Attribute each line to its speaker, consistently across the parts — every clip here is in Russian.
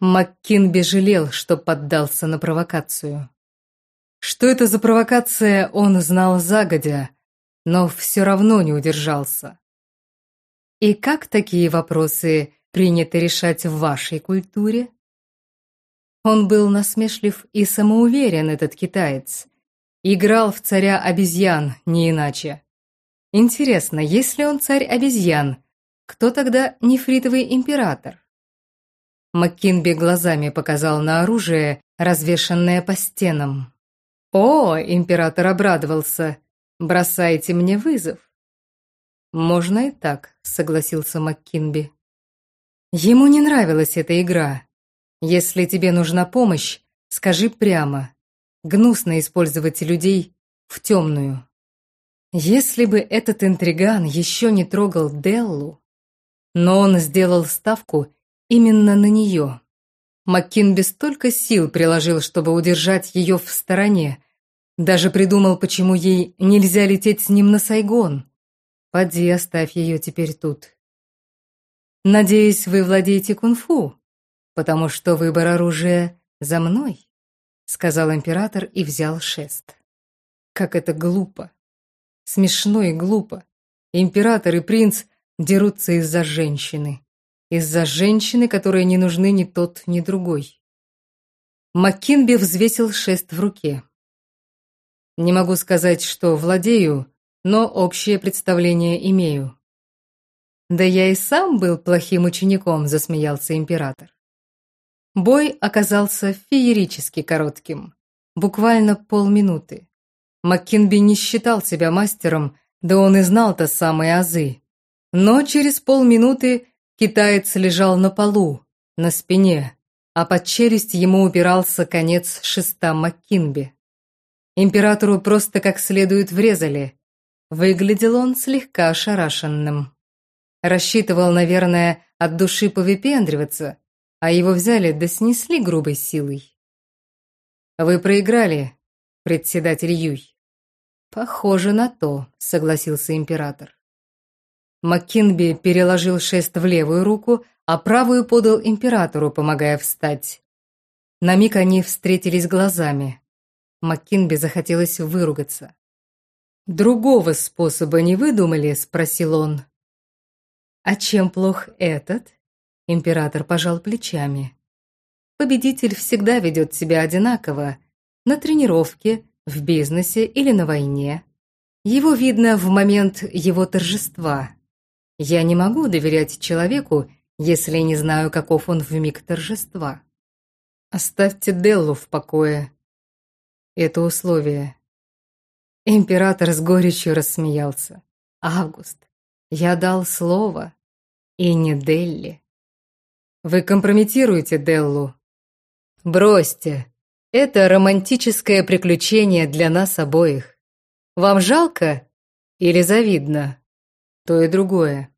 Speaker 1: Маккинби жалел, что поддался на провокацию. Что это за провокация, он знал загодя, но все равно не удержался. И как такие вопросы принято решать в вашей культуре? Он был насмешлив и самоуверен, этот китаец. Играл в царя обезьян, не иначе. Интересно, если он царь обезьян, кто тогда нефритовый император? Маккинби глазами показал на оружие, развешанное по стенам. «О, император обрадовался! Бросайте мне вызов!» «Можно и так», — согласился Маккинби. Ему не нравилась эта игра. Если тебе нужна помощь, скажи прямо. Гнусно использовать людей в темную. Если бы этот интриган еще не трогал Деллу, но он сделал ставку именно на нее. Маккинби столько сил приложил, чтобы удержать ее в стороне. Даже придумал, почему ей нельзя лететь с ним на Сайгон. Поди, оставь ее теперь тут. Надеюсь, вы владеете кунг-фу, потому что выбор оружия за мной, сказал император и взял шест. Как это глупо. Смешно и глупо. Император и принц дерутся из-за женщины. Из-за женщины, которой не нужны ни тот, ни другой. Маккинби взвесил шест в руке. Не могу сказать, что владею, но общее представление имею. Да я и сам был плохим учеником, засмеялся император. Бой оказался феерически коротким, буквально полминуты. Маккинби не считал себя мастером, да он и знал-то самые азы. Но через полминуты китаец лежал на полу, на спине, а под челюсть ему упирался конец шеста Маккинби. Императору просто как следует врезали. Выглядел он слегка ошарашенным. Рассчитывал, наверное, от души повыпендриваться, а его взяли да снесли грубой силой. «Вы проиграли, председатель Юй». «Похоже на то», — согласился император. Маккинби переложил шест в левую руку, а правую подал императору, помогая встать. На миг они встретились глазами. Маккинби захотелось выругаться. «Другого способа не выдумали?» — спросил он. «А чем плох этот?» Император пожал плечами. Победитель всегда ведет себя одинаково. На тренировке, в бизнесе или на войне. Его видно в момент его торжества. Я не могу доверять человеку, если не знаю, каков он в миг торжества. Оставьте Деллу в покое. Это условие. Император с горечью рассмеялся. Август, я дал слово, и не Делли. Вы компрометируете Деллу. Бросьте. Это романтическое приключение для нас обоих. Вам жалко или завидно? То и другое.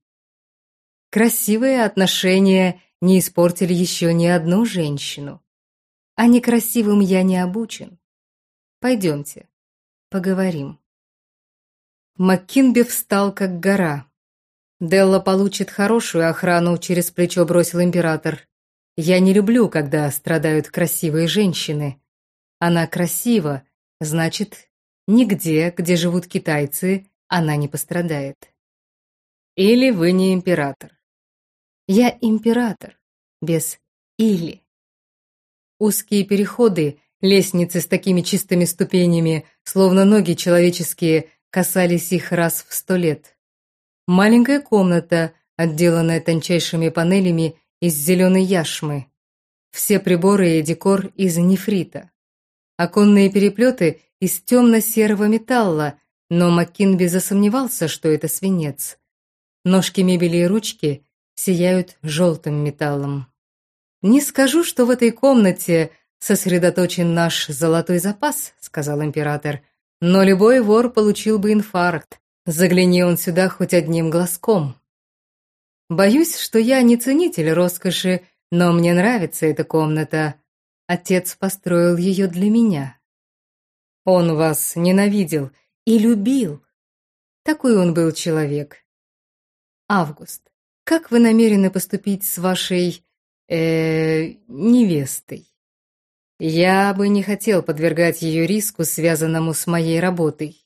Speaker 1: Красивые отношения не испортили еще ни одну женщину. А некрасивым я не обучен. Пойдемте, поговорим. Маккинби встал, как гора. Делла получит хорошую охрану, через плечо бросил император. Я не люблю, когда страдают красивые женщины. Она красива, значит, нигде, где живут китайцы, она не пострадает. Или вы не император. Я император, без «или». Узкие переходы, лестницы с такими чистыми ступенями, словно ноги человеческие, касались их раз в сто лет. Маленькая комната, отделанная тончайшими панелями из зеленой яшмы. Все приборы и декор из нефрита. Оконные переплеты из темно-серого металла, но Маккинби засомневался, что это свинец. Ножки мебели и ручки сияют желтым металлом. «Не скажу, что в этой комнате сосредоточен наш золотой запас», — сказал император, «но любой вор получил бы инфаркт, Загляни он сюда хоть одним глазком. Боюсь, что я не ценитель роскоши, но мне нравится эта комната. Отец построил ее для меня. Он вас ненавидел и любил. Такой он был человек. Август, как вы намерены поступить с вашей э невестой. Я бы не хотел подвергать ее риску, связанному с моей работой.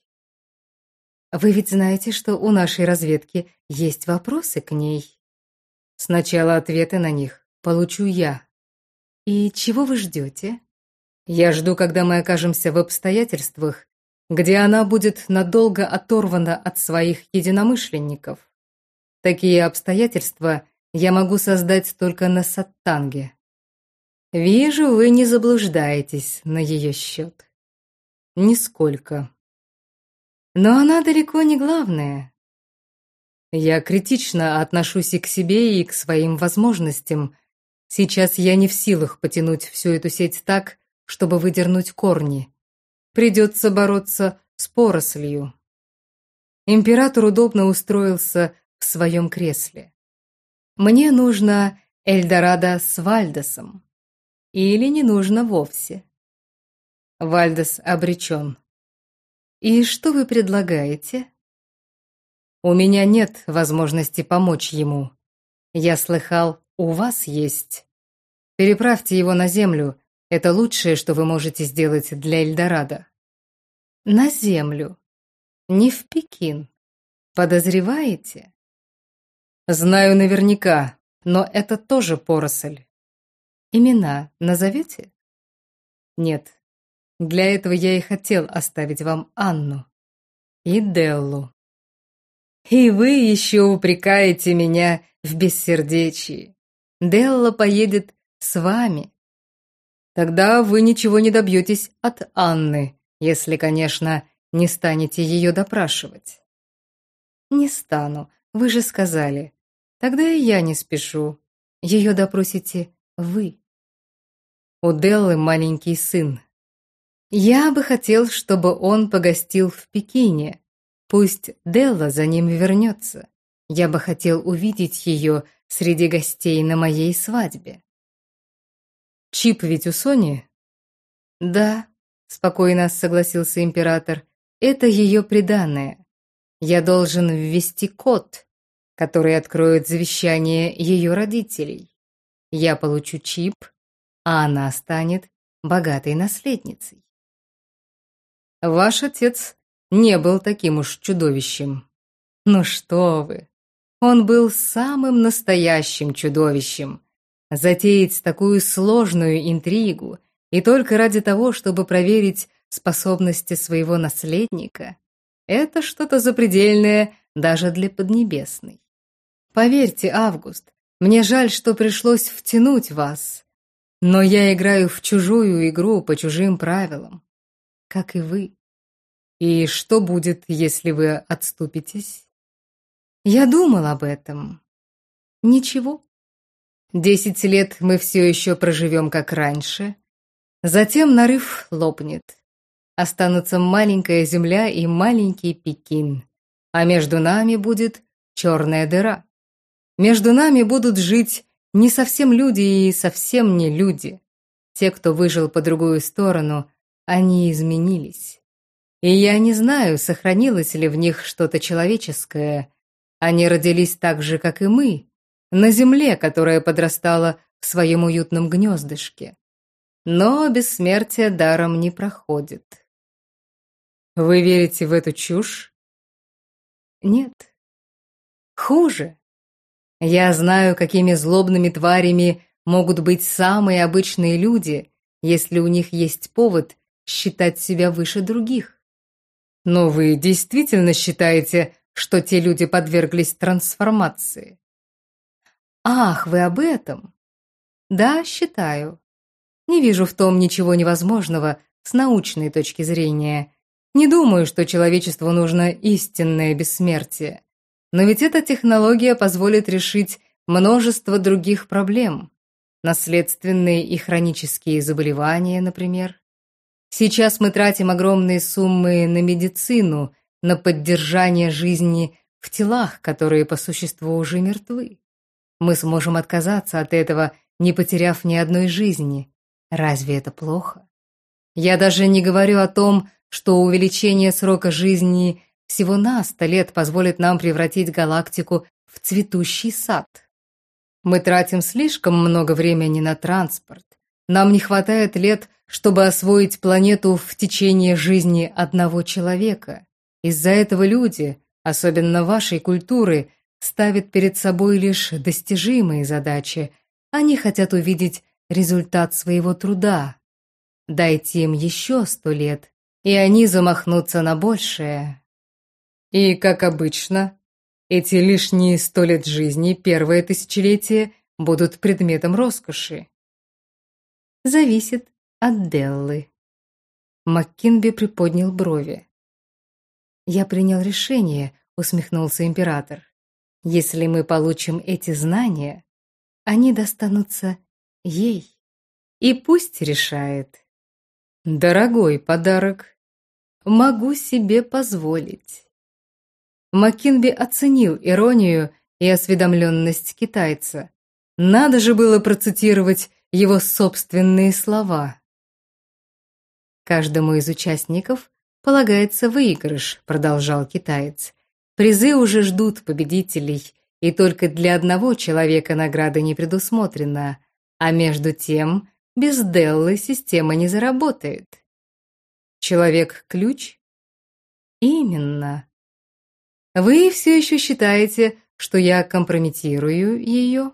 Speaker 1: Вы ведь знаете, что у нашей разведки есть вопросы к ней. Сначала ответы на них получу я. И чего вы ждете? Я жду, когда мы окажемся в обстоятельствах, где она будет надолго оторвана от своих единомышленников. Такие обстоятельства я могу создать только на Саттанге. Вижу, вы не заблуждаетесь на ее счет. Нисколько. Но она далеко не главная. Я критично отношусь и к себе, и к своим возможностям. Сейчас я не в силах потянуть всю эту сеть так, чтобы выдернуть корни. Придется бороться с порослью. Император удобно устроился в своем кресле. Мне нужно Эльдорадо с Вальдесом. Или не нужно вовсе. Вальдес обречен. И что вы предлагаете? У меня нет возможности помочь ему. Я слыхал, у вас есть. Переправьте его на землю. Это лучшее, что вы можете сделать для Эльдорадо. На землю. Не в Пекин. Подозреваете? Знаю наверняка, но это тоже поросль. Имена назовете? Нет. Для этого я и хотел оставить вам Анну и Деллу. И вы еще упрекаете меня в бессердечии. Делла поедет с вами. Тогда вы ничего не добьетесь от Анны, если, конечно, не станете ее допрашивать. Не стану, вы же сказали. Тогда и я не спешу. Ее допросите вы. У Деллы маленький сын. Я бы хотел, чтобы он погостил в Пекине. Пусть Делла за ним вернется. Я бы хотел увидеть ее среди гостей на моей свадьбе. Чип ведь у Сони? Да, спокойно согласился император. Это ее приданное. Я должен ввести код, который откроет завещание ее родителей. Я получу чип, а она станет богатой наследницей. Ваш отец не был таким уж чудовищем. Ну что вы, он был самым настоящим чудовищем. Затеять такую сложную интригу и только ради того, чтобы проверить способности своего наследника, это что-то запредельное даже для Поднебесной. Поверьте, Август, мне жаль, что пришлось втянуть вас. Но я играю в чужую игру по чужим правилам, как и вы. И что будет, если вы отступитесь? Я думал об этом. Ничего. Десять лет мы все еще проживем как раньше. Затем нарыв лопнет. Останутся маленькая земля и маленький Пекин. А между нами будет черная дыра. Между нами будут жить не совсем люди и совсем не люди. Те, кто выжил по другую сторону, они изменились. И я не знаю, сохранилось ли в них что-то человеческое. Они родились так же, как и мы, на земле, которая подрастала в своем уютном гнездышке. Но бессмертие даром не проходит. Вы верите в эту чушь? Нет. Хуже. Я знаю, какими злобными тварями могут быть самые обычные люди, если у них есть повод считать себя выше других. Но вы действительно считаете, что те люди подверглись трансформации? Ах, вы об этом? Да, считаю. Не вижу в том ничего невозможного с научной точки зрения. Не думаю, что человечеству нужно истинное бессмертие. Но ведь эта технология позволит решить множество других проблем. Наследственные и хронические заболевания, например. Сейчас мы тратим огромные суммы на медицину, на поддержание жизни в телах, которые по существу уже мертвы. Мы сможем отказаться от этого, не потеряв ни одной жизни. Разве это плохо? Я даже не говорю о том, что увеличение срока жизни всего на сто лет позволит нам превратить галактику в цветущий сад. Мы тратим слишком много времени на транспорт. Нам не хватает лет, чтобы освоить планету в течение жизни одного человека. Из-за этого люди, особенно вашей культуры, ставят перед собой лишь достижимые задачи. Они хотят увидеть результат своего труда. Дайте им еще сто лет, и они замахнутся на большее. И, как обычно, эти лишние сто лет жизни, первое тысячелетие, будут предметом роскоши. Зависит от Деллы. Маккинби приподнял брови. «Я принял решение», — усмехнулся император. «Если мы получим эти знания, они достанутся ей. И пусть решает. Дорогой подарок. Могу себе позволить». Маккинби оценил иронию и осведомленность китайца. Надо же было процитировать его собственные слова. Каждому из участников полагается выигрыш, продолжал китаец. Призы уже ждут победителей, и только для одного человека награда не предусмотрена, а между тем без Деллы система не заработает. Человек-ключ? Именно. Вы все еще считаете, что я компрометирую ее?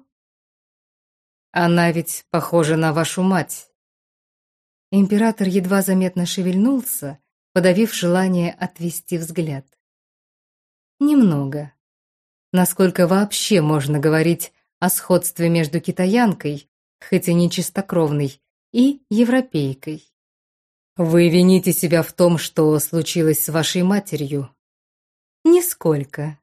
Speaker 1: Она ведь похожа на вашу мать. Император едва заметно шевельнулся, подавив желание отвести взгляд. Немного. Насколько вообще можно говорить о сходстве между китаянкой, хоть и не чистокровной, и европейкой? Вы вините себя в том, что случилось с вашей матерью? Нисколько.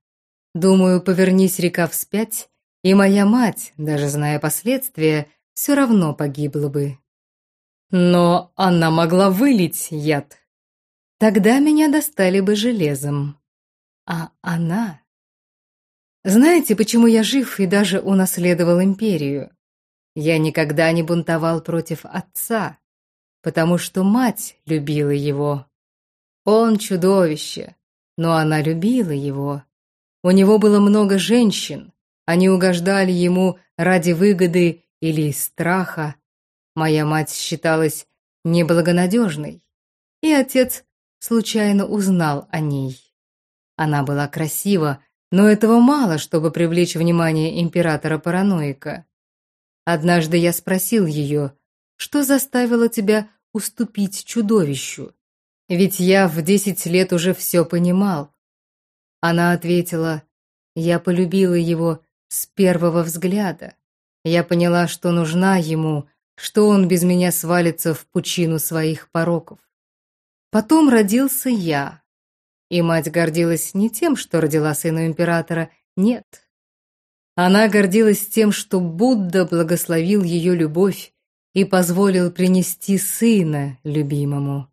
Speaker 1: Думаю, повернись река вспять, и моя мать, даже зная последствия, все равно погибла бы. Но она могла вылить яд. Тогда меня достали бы железом. А она... Знаете, почему я жив и даже унаследовал империю? Я никогда не бунтовал против отца, потому что мать любила его. Он чудовище, но она любила его. У него было много женщин, они угождали ему ради выгоды или страха. Моя мать считалась неблагонадежной, и отец случайно узнал о ней. Она была красива, но этого мало, чтобы привлечь внимание императора-параноика. Однажды я спросил ее, что заставило тебя уступить чудовищу? Ведь я в десять лет уже все понимал. Она ответила, я полюбила его с первого взгляда. Я поняла, что нужна ему, что он без меня свалится в пучину своих пороков. Потом родился я. И мать гордилась не тем, что родила сына императора, нет. Она гордилась тем, что Будда благословил ее любовь и позволил принести сына любимому.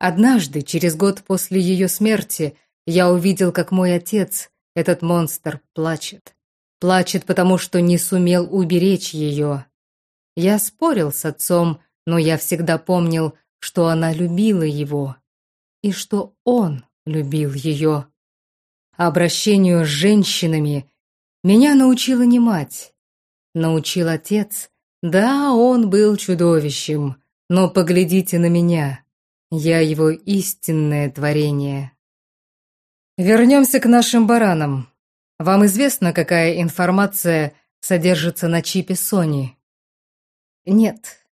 Speaker 1: Однажды, через год после ее смерти, я увидел, как мой отец, этот монстр, плачет. Плачет, потому что не сумел уберечь ее. Я спорил с отцом, но я всегда помнил, что она любила его и что он любил ее. Обращению с женщинами меня научила не мать, научил отец. Да, он был чудовищем, но поглядите на меня, я его истинное творение. Вернемся к нашим баранам. Вам известно, какая информация содержится на чипе Sony? Нет.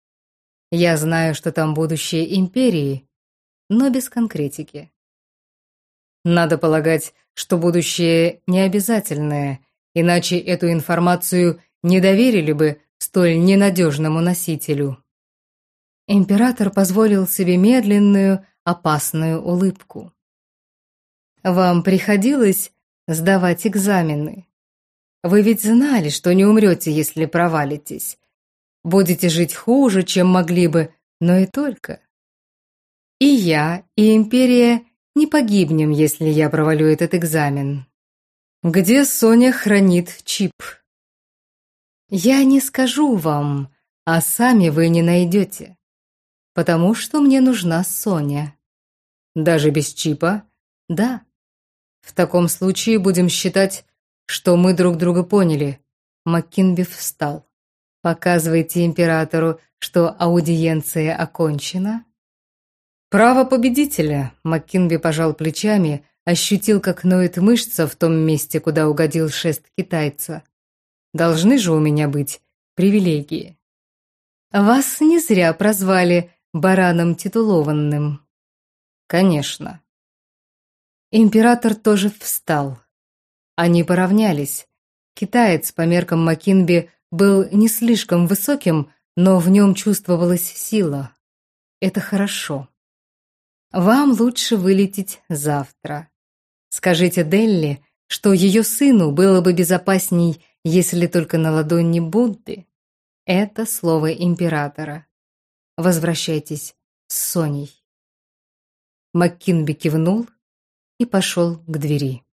Speaker 1: Я знаю, что там будущее империи, но без конкретики. Надо полагать, что будущее не обязательное, иначе эту информацию не доверили бы столь ненадежному носителю. Император позволил себе медленную, опасную улыбку. Вам приходилось сдавать экзамены. Вы ведь знали, что не умрете, если провалитесь. Будете жить хуже, чем могли бы, но и только. И я, и Империя не погибнем, если я провалю этот экзамен. Где Соня хранит чип? Я не скажу вам, а сами вы не найдете. Потому что мне нужна Соня. Даже без чипа? Да. В таком случае будем считать, что мы друг друга поняли. Маккинби встал. «Показывайте императору, что аудиенция окончена?» «Право победителя», — Маккинби пожал плечами, ощутил, как ноет мышца в том месте, куда угодил шест китайца. «Должны же у меня быть привилегии». «Вас не зря прозвали бараном титулованным». «Конечно». Император тоже встал. Они поравнялись. Китаец по меркам Макинби был не слишком высоким, но в нем чувствовалась сила. Это хорошо. Вам лучше вылететь завтра. Скажите Делли, что ее сыну было бы безопасней, если только на ладони Будды. Это слово императора. Возвращайтесь с Соней. Маккинби кивнул и пошел к двери.